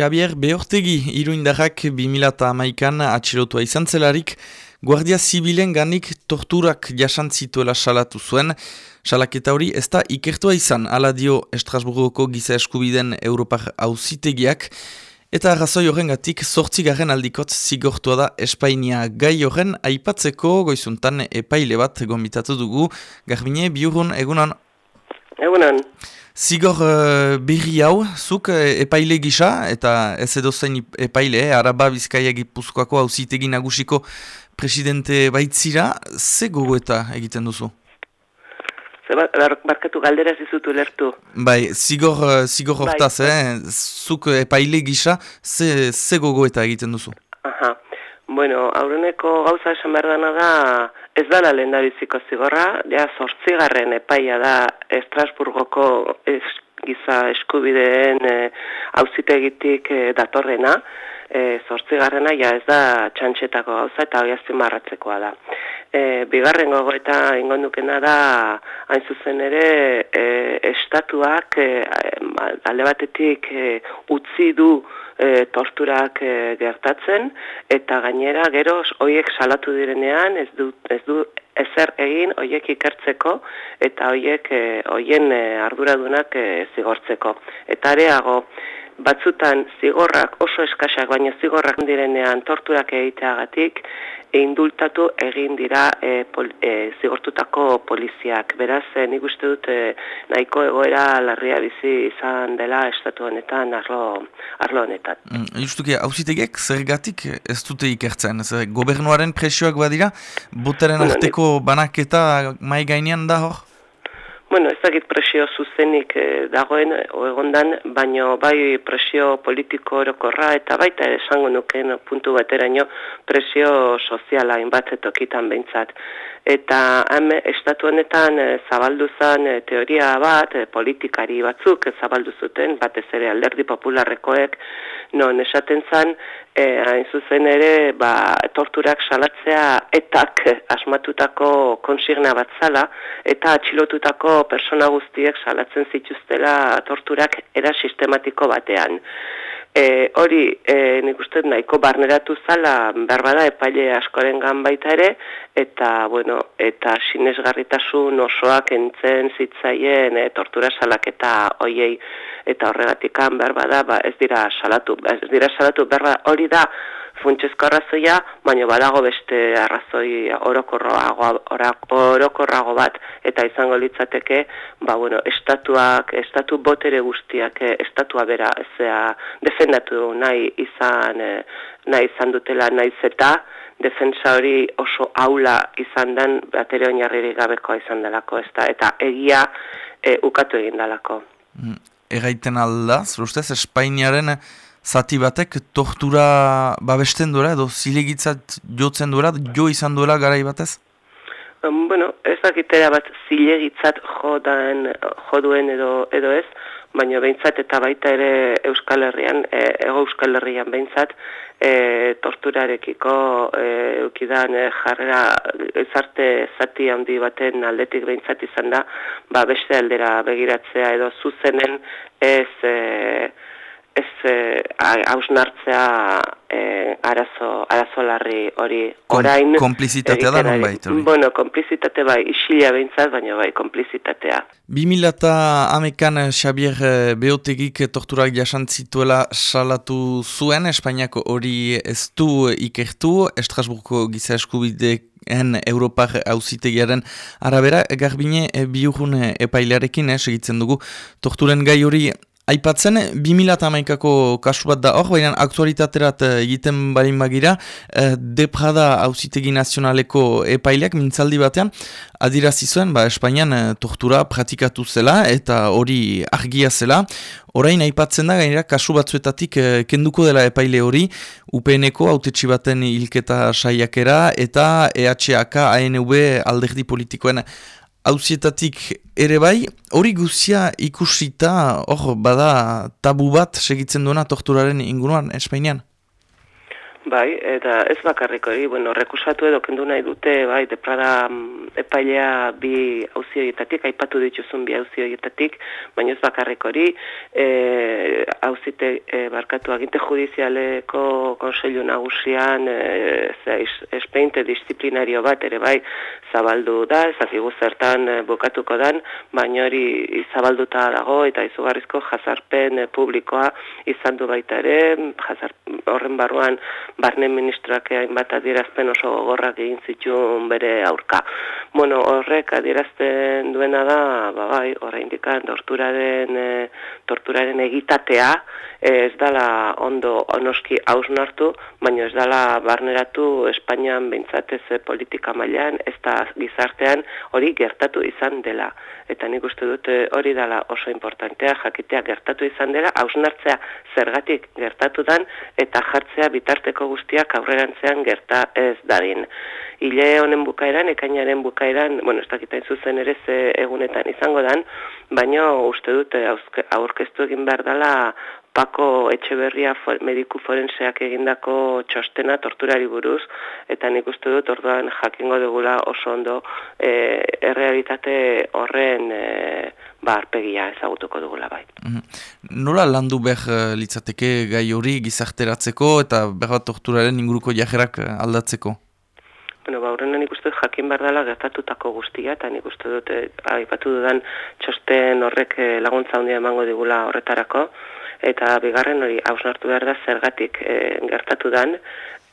Xabier Beortegi iruindarrak 2008an atxilotua izan zelarik, Guardia Zibilen ganik torturak jasantzituela salatu zuen, salaketa hori ez da ikertua izan, ala dio Estrasburgoko giza eskubiden Europar hauzitegiak, eta razoi horren gatik aldikot zigortua da Espainia gai horren aipatzeko goizuntan epaile bat gombitatu dugu, garbine biurun egunan. Egunan. Zigor uh, berri hau, zuk uh, epaile gisa, eta ez edo zen epaile, eh, araba bizkaia gipuzkoako hau zitegi nagusiko presidente baitzira, ze gogo eta egiten duzu? Ze barkatu galdera zizutu lertu. Bai, zigor, zigor bai. hortaz, bai. eh, zuk epaile gisa, ze, ze gogo eta egiten duzu? Aha, bueno, aurreneko gauza esan behar dana da, Ez da la lehen zigorra, ja sortzigarren epaia da Estrasburgoko es, giza eskubideen hauzitegitik e, datorrena, e, zortzigarrena ja ez da txantxetako gauza eta hori marratzekoa da. E, bigarren gogo eta ingondukena da hain zuzen ere e, estatuak e, alde batetik e, utzi du e, torturak e, gertatzen eta gainera gero hoiek salatu direnean ez du, ez du ezer egin hoiek ikertzeko eta hoiek e, hoien e, arduradunak e, zigortzeko eta areago batzutan zigorrak oso eskasak baina zigorrak direnean torturak egiteagatik indultatu egin dira e, pol, e, zigortutako poliziak. Beraz, e, nik uste dut e, nahiko egoera larria bizi izan dela estatu honetan, arlo, arlo honetan. Mm, Justuki, hausitegiek zergatik ez dute ikertzen? Ez, gobernuaren presioak badira, boteren arteko banaketa mai gainean da hor? Bueno, ez dakit presio zuzenik eh, dagoen egondan, baino bai presio politiko orokorra eta baita esango nuken puntu bateraino presio soziala inbatzetokitan behintzat. Eta hem, estatu honetan eh, zabaldu zen eh, teoria bat, eh, politikari batzuk zabaldu zuten, batez ere alderdi popularrekoek, non esaten zen, e, hain zuzen ere, ba, torturak salatzea etak asmatutako konsigna bat zala, eta atxilotutako persona guztiek salatzen zituztela torturak era sistematiko batean. E, hori e, nik uste nahiko barneratu zala berbada epaile askoren gan baita ere eta bueno eta sinesgarritasun osoak entzen zitzaien e, tortura salaketa hoiei eta horregatikan berbada ba ez dira salatu ez dira salatu berba hori da funtsezko arrazoia, baina badago beste arrazoi orokorrago, orokorrago bat, eta izango litzateke, ba, bueno, estatuak, estatu botere guztiak, eh, estatua bera, ezea, defendatu nahi izan, eh, nahi izan dutela nahi zeta, defensa hori oso aula izan den, batere oinarririk gabekoa izan delako, ez eta egia e, ukatu egin delako. Mm, egaiten alda, ustez, Espainiaren zati batek tortura babesten duela edo zilegitzat jotzen duela, jo izan duela garai batez? Um, bueno, ez dakitera bat zilegitzat jodan, joduen edo, edo ez, baina behintzat eta baita ere Euskal Herrian, e, ego Euskal Herrian behintzat, e, torturarekiko e, eukidan e, jarrera ezarte zati handi baten aldetik behintzat izan da, ba beste aldera begiratzea edo zuzenen ez... E, ez eh, hausnartzea eh, arazo, arazo larri hori orain... Kom, komplizitatea da non baita hori? Bueno, komplizitate bai, isilia behintzat, baina bai, komplizitatea. 2000 eta amekan eh, Xabier Beotegik torturak jasantzituela salatu zuen, Espainiako hori ez du ikertu, Estrasburgo giza eskubidek en Europar hauzitegiaren arabera, garbine biurun epailearekin eh, segitzen dugu. Torturen gai hori Aipatzen, 2008ko kasu bat da hor, baina aktualitaterat eh, egiten barin bagira, eh, deprada hausitegi nazionaleko epaileak mintzaldi batean, adirazi zuen, ba, Espainian eh, tortura pratikatu zela eta hori argia zela. Orain aipatzen da, gainera, kasu batzuetatik kenduko dela epaile hori, UPN-eko autetxi baten hilketa saiakera eta EHAK, ANV, alderdi politikoen hauzietatik ere bai, hori guzia ikusita, hor, bada tabu bat segitzen duena torturaren inguruan, Espainian? Bai, eta ez bakarrik hori, bueno, rekusatu edo kendu nahi dute, bai, deprada mm, epailea bi hauzioietatik, aipatu dituzun bi hauzioietatik, baina ez bakarrik hori, e, hauzite e, barkatu aginte judizialeko konseilu nagusian, e, espeinte disiplinario bat, ere bai, zabaldu da, ezakigu zertan e, bukatuko dan, baina hori zabalduta dago, eta izugarrizko jazarpen e, publikoa izan du baita ere, jazar, horren barruan, barne ministroak hainbat adierazpen oso gogorrak egin zituen bere aurka. Bueno, horrek adierazten duena da, ba bai, oraindik torturaren e, torturaren egitatea ez dala ondo onoski hausnartu, baina ez dala barneratu Espainian beintzatez politika mailan ez da gizartean hori gertatu izan dela. Eta nik uste dut hori dala oso importantea, jakitea gertatu izan dela, hausnartzea zergatik gertatu dan, eta jartzea bitarteko guztiak aurrerantzean gerta ez dadin. Ile honen bukaeran, ekainaren bukaeran, bueno, ez dakitain zuzen ere ze egunetan izango dan, baina uste dute aurkeztu egin behar dela Pako Etxeberria mediku forenseak egindako txostena torturari buruz, eta nik uste dut orduan jakingo dugula oso ondo e, errealitate horren e, ba, arpegia ezagutuko dugula bai. Mm Nola landu behar eh, litzateke gai hori gizarteratzeko eta behar torturaren inguruko jajerak eh, aldatzeko? Bueno, ba, horren nik uste jakin behar dela gertatutako guztia, eta nik uste dut, aipatu dudan, txosten horrek laguntza handia emango digula horretarako, eta bigarren hori hausnartu behar da zergatik e, gertatu dan,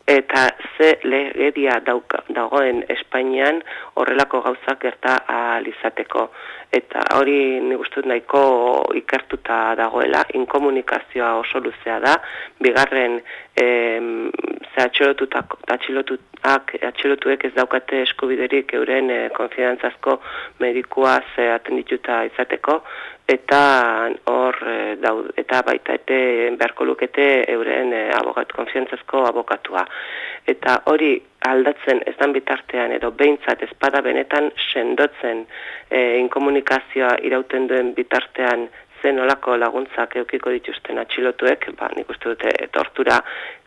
eta ze legedia dauka, dagoen Espainian horrelako gauzak gerta alizateko. Eta hori nik uste nahiko ikertuta dagoela, inkomunikazioa oso luzea da, bigarren e, ze atxilotuak, atxilotuek ez daukate eskubiderik euren e, konfidantzazko medikua ze atendituta izateko, eta hor e, eta baita ete beharko lukete euren e, abogat konfiantzazko abokatua. Eta hori aldatzen ez dan bitartean edo behintzat espada benetan sendotzen e, inkomunikazioa irauten duen bitartean zen olako laguntzak eukiko dituzten atxilotuek, ba, nik uste dute tortura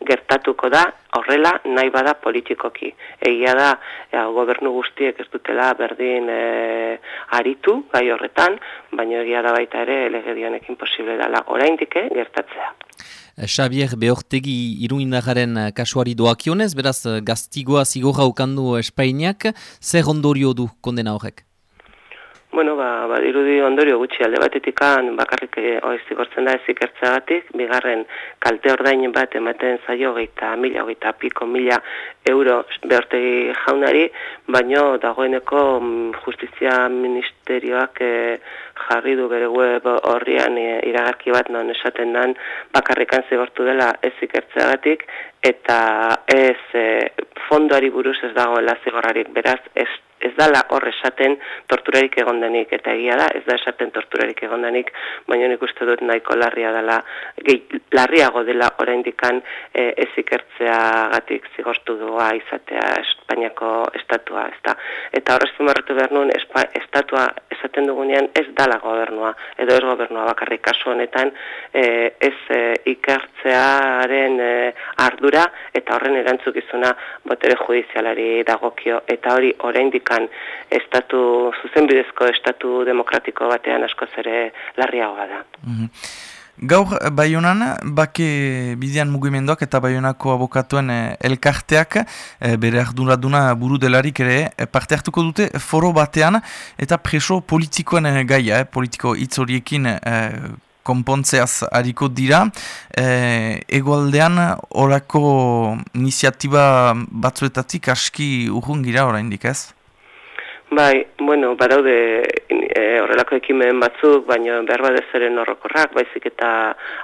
gertatuko da, horrela nahi bada politikoki. Egia da, ja, gobernu guztiek ez dutela berdin e, aritu, gai horretan, baina egia da baita ere legedionekin posible dela oraindik eh, gertatzea. Xavier Beortegi iruinagaren kasuari doakionez, beraz gaztigoa zigorra ukandu Espainiak, zer ondorio du kondena horrek? Bueno, ba, ba dirudi ondorio gutxi alde batetikan bakarrik eh, oizigortzen da ezik ertzagatik, bigarren kalte ordain bat ematen zaio geita mila, geita piko mila euro behortegi jaunari, baino dagoeneko mm, justizia ministerioak e, jarri du bere web horrian e, iragarki bat non esaten dan bakarrikan zigortu dela ezik ertzagatik, eta ez e, fondoari buruz ez dagoela zigorrarik, beraz ez ez dala hor esaten torturarik egondanik, eta egia da, ez da esaten torturarik egondanik, baina nik uste dut nahiko larria dela, gehi, larriago dela oraindikan e, ez ikertzea gatik zigortu doa izatea Espainiako estatua, ez da. Eta horreztu marretu behar nuen, estatua esaten dugunean ez dala gobernua, edo ez gobernua bakarrik kasu honetan, e, ez e, ikertzearen e, ardura, eta horren erantzukizuna botere judizialari dagokio, eta hori oraindik kan estatu zuzenbidezko estatu demokratiko batean askoz ere larriagoa da. Mm Gaur, Bayonan, bake bidean mugimendoak eta Bayonako abokatuen eh, elkarteak, eh, bere arduraduna buru delarik ere, eh, parte hartuko dute foro batean eta preso politikoen eh, gaia, eh, politiko hitz horiekin eh, konpontzeaz hariko dira. E, egoaldean, orako iniziatiba batzuetatik aski urrungira oraindik ez? Bai, bueno, baraude e, horrelako ekimen batzuk, baina behar bat horrokorrak, baizik eta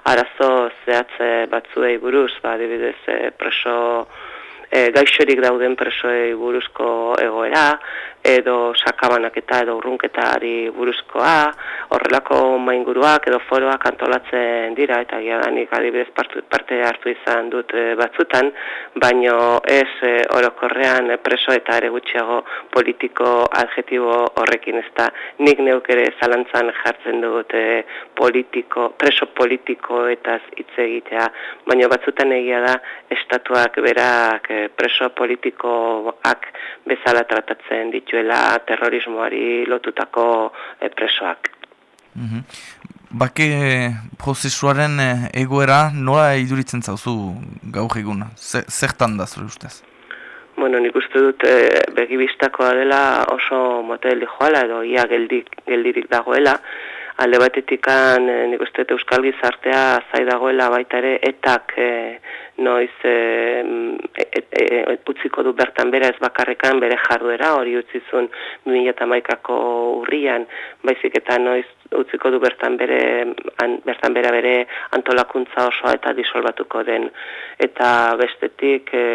arazo zehatze batzuei buruz, ba, dibidez, e, preso, e, gaixorik dauden presoei buruzko egoera, edo sakabanak eta edo urrunketari buruzkoa, horrelako mainguruak edo foroak antolatzen dira, eta gira da nik adibidez parte hartu izan dut e, batzutan, baino ez e, orokorrean preso eta ere gutxiago politiko adjetibo horrekin ez da nik neuk ere zalantzan jartzen dut e, politiko, preso politiko eta hitz egitea, baino batzutan egia da estatuak berak preso politikoak bezala tratatzen dituela terrorismoari lotutako presoak. Mm Bake prozesuaren eh, egoera nola iduritzen zauzu gaur eguna? Zertan da zure ustez? Bueno, nik uste dut e, begibistakoa dela oso motel joala edo ia geldik, geldirik dagoela. Alde batetikan e, nik uste dut euskal gizartea zai dagoela baita ere etak e, noiz e, e, e, utziko du bertan bera ez bakarrekan bere jarduera hori utzizun 2008ko urrian baizik eta noiz utziko du bertan bere an, bertan bera bere antolakuntza osoa eta disolbatuko den. Eta bestetik e,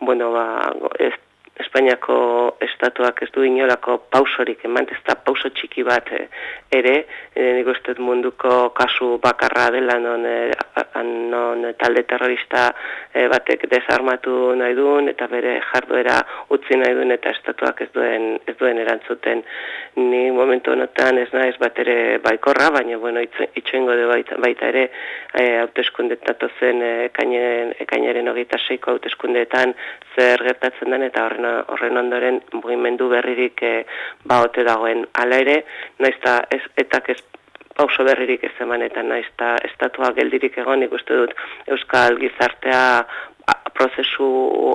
bueno ba ez Espainiako estatuak ez du inolako pausorik eman, ez da pauso txiki bat eh, ere, e, nik uste munduko kasu bakarra dela non, e, non talde terrorista batek desarmatu nahi duen, eta bere jarduera utzi nahi duen, eta estatuak ez duen, ez duen erantzuten. Ni momentu honetan ez naiz bat ere baikorra, baina bueno, itxoengo de baita, baita ere e, hauteskundetatu zen ekainaren, ekainaren hogeita seiko hauteskundeetan zer gertatzen den, eta horren horren ondoren mugimendu berririk e, baote dagoen ala ere, naizta ez etak ez pauso berririk ez eman eta naizta estatua geldirik egon ikuste dut Euskal Gizartea prozesu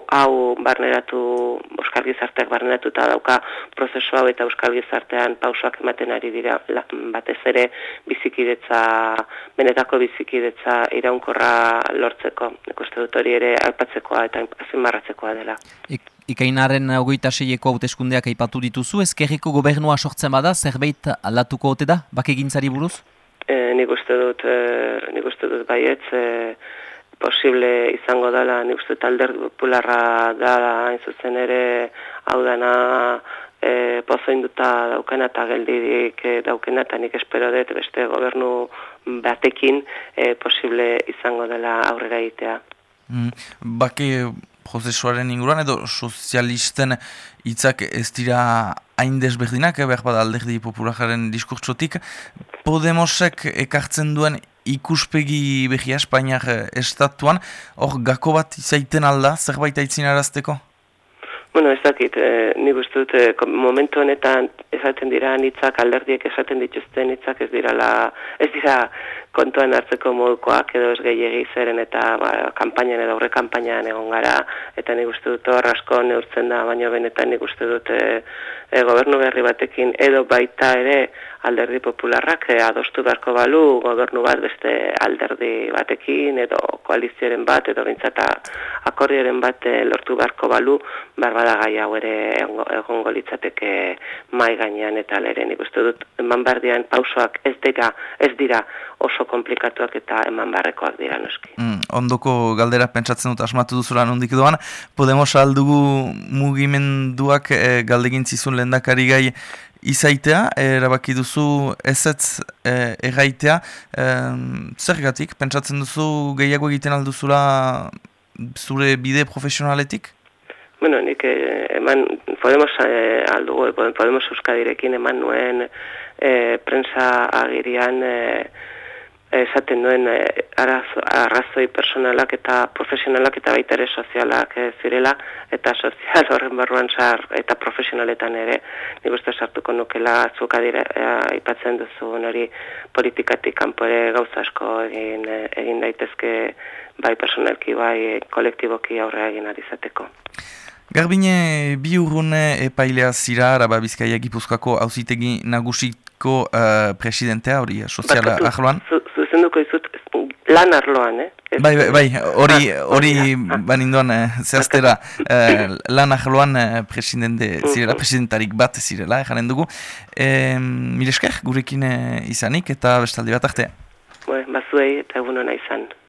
hau barneratu, Euskal Gizarteak barneratu eta dauka prozesu hau eta Euskal Gizartean pausoak ematen ari dira batez ere bizikidetza, benetako bizikidetza iraunkorra lortzeko, ikuste dut hori ere alpatzekoa eta azimarratzekoa dela. Ik, ikainaren ogoita seieko hauteskundeak aipatu dituzu, ezkerriko gobernua sortzen bada, zerbait aldatuko ote da, bakegintzari buruz? E, nik uste dut, e, nik uste dut baietz, e, posible izango dela, ni uste talder popularra dala hain zuzen ere hau dana e, pozo induta daukena eta geldirik e, daukena eta nik espero dut beste gobernu batekin e, posible izango dela aurrera egitea. Mm, baki prozesuaren inguruan edo sozialisten hitzak ez dira hain desberdinak, eh, behar bada alderdi populararen diskurtsotik, Podemosek ekartzen duen ikuspegi behi Espainiak eh, estatuan, hor gako bat izaiten alda, zerbait aitzin arazteko? Bueno, ez dakit, eh, nik uste dut, eh, momentu honetan esaten dira nitzak, alderdiek esaten dituzten nitzak ez dira, la, ez dira kontuan hartzeko modukoak edo ez gehiagi zeren eta ba, kampainan edo aurre kampainan egon gara. Eta nik uste dut hor asko neurtzen da, baina benetan nik uste dut e, gobernu berri batekin edo baita ere alderdi popularrak e, adostu beharko balu gobernu bat beste alderdi batekin edo koalizioaren bat edo bintzata akordioaren bat e, lortu beharko balu barbada gai hau ere egongo litzateke mai gainean eta leren ikustu dut eman bardian pausoak ez dira, ez dira oso komplikatuak eta eman barrekoak dira noski. Mm, ondoko galdera pentsatzen dut asmatu duzula nondik doan, Podemos aldugu mugimenduak e, galdegin zizun lehendakari gai izaitea, erabaki duzu ezetz e, erraitea, e, zer pentsatzen duzu gehiago egiten alduzula zure bide profesionaletik? Bueno, nik eh, eman, Podemos eh, aldugu, Podemos Euskadirekin eman nuen eh, prensa agirian eh, esaten duen e, arrazoi personalak eta profesionalak eta baita ere sozialak e, zirela eta sozial horren barruan sar eta profesionaletan ere nik uste sartuko nukela zuka dira e, aipatzen duzu hori politikatik kanpo ere gauza asko egin, egin daitezke bai personalki bai kolektiboki aurre egin alizateko. Garbine bi urrune epailea zira araba bizkaia gipuzkako hauzitegi nagusiko uh, presidentea hori soziala ahloan? zuzenduko izut lan arloan, eh? Bai, bai, bai, hori, ah, hori ah. baninduan eh, zehaztera eh, lan arloan eh, presidente zirela, presidentarik bat zirela, eh, jaren dugu. Eh, Milesker, gurekin eh, izanik eta bestaldi bat arte. Bai, bazuei eta egun hona izan.